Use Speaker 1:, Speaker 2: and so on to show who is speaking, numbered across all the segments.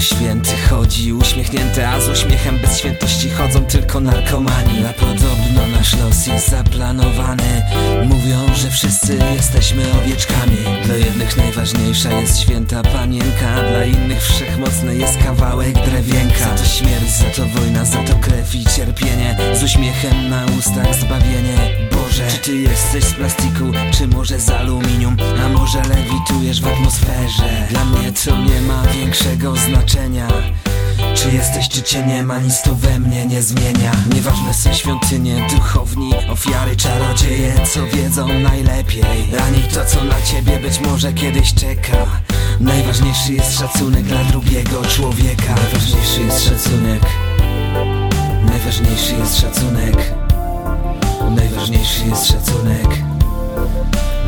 Speaker 1: Każdy święty chodzi uśmiechnięty A z uśmiechem bez świętości chodzą tylko narkomani. A podobno nasz los jest zaplanowany. Mówią, że wszyscy jesteśmy owieczkami. Dla jednych najważniejsza jest święta panienka Dla innych wszechmocny jest kawałek drewienka za to krew i cierpienie Z uśmiechem na ustach zbawienie. Boże, czy ty jesteś z plastiku, czy może z aluminium? A może lewitujesz w atmosferze? Dla mnie to nie ma większego znaczenia. Czy jesteś, czy cię nie ma, nic to we mnie nie zmienia. Nieważne są świątynie, duchowni, ofiary, czarodzieje Co wiedzą najlepiej. Ani to, co na ciebie być może kiedyś czeka. Najważniejszy jest szacunek dla drugiego człowieka. Najważniejszy jest szacunek Najważniejszy jest szacunek. Najważniejszy jest szacunek.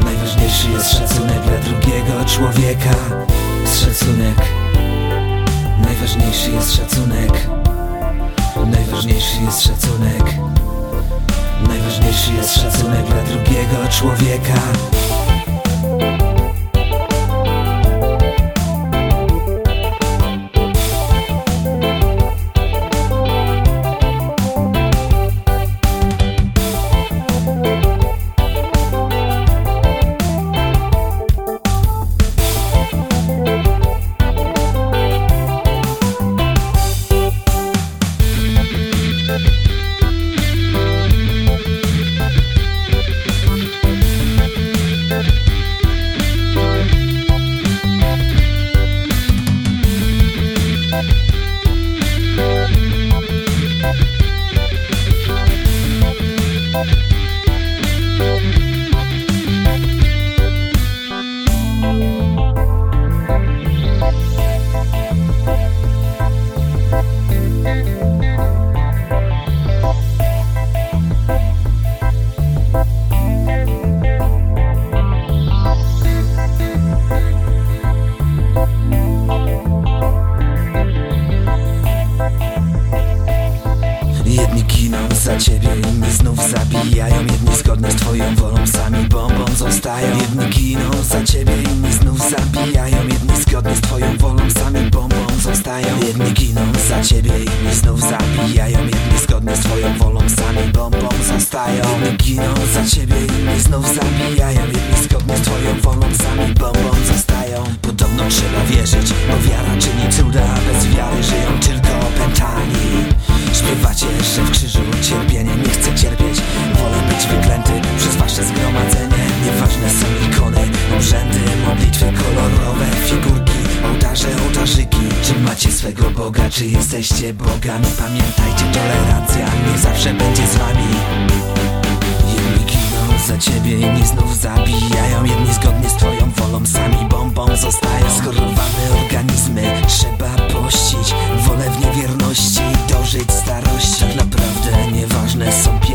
Speaker 1: Najważniejszy jest szacunek dla drugiego człowieka. Szacunek. Najważniejszy jest szacunek. Najważniejszy jest szacunek. Najważniejszy jest szacunek dla drugiego człowieka Jedni bombą zostają Jedni giną za ciebie, inni znów zabijają. Jedni zgodnie z twoją wolą sami bombą zostają. Jedni giną za ciebie, inni znów zabijają. Jedni zgodnie z twoją wolą sami bombą zostają. Jedni giną za ciebie, inni znów zabijają. Jedni zgodnie z twoją wolą sami bombą zostają. Podobno trzeba wierzyć, bo wiara czyni cuda Bez wiary żyją tylko opętani. Śpiewacie, że w krzyżu cierpienie Nie chcę cierpieć, wolę być wyklęty Przez wasze zgromadzenie Nieważne są ikony, obrzędy Modlitwy kolorowe, figurki Ołtarze, ołtarzyki. Czy macie swego Boga, czy jesteście bogami? Pamiętajcie, tolerancja nie zawsze będzie z wami. Jedni giną za ciebie, inni znów zabijają. Jedni zgodnie z twoją wolą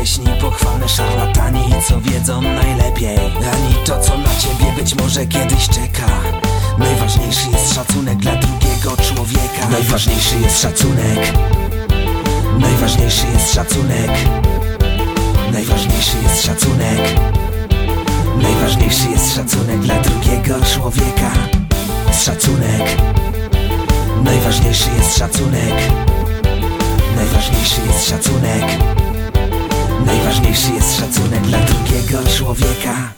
Speaker 1: pieśni Pochwalne szarlatani, co wiedzą najlepiej. Ani to, co na ciebie być może kiedyś czeka. Najważniejszy jest szacunek dla drugiego człowieka. Najważniejszy jest szacunek. Najważniejszy jest szacunek. Najważniejszy jest szacunek. Najważniejszy jest szacunek dla drugiego człowieka. Szacunek. Najważniejszy jest szacunek. Najważniejszy jest szacunek Najważniejszy jest szacunek dla drugiego człowieka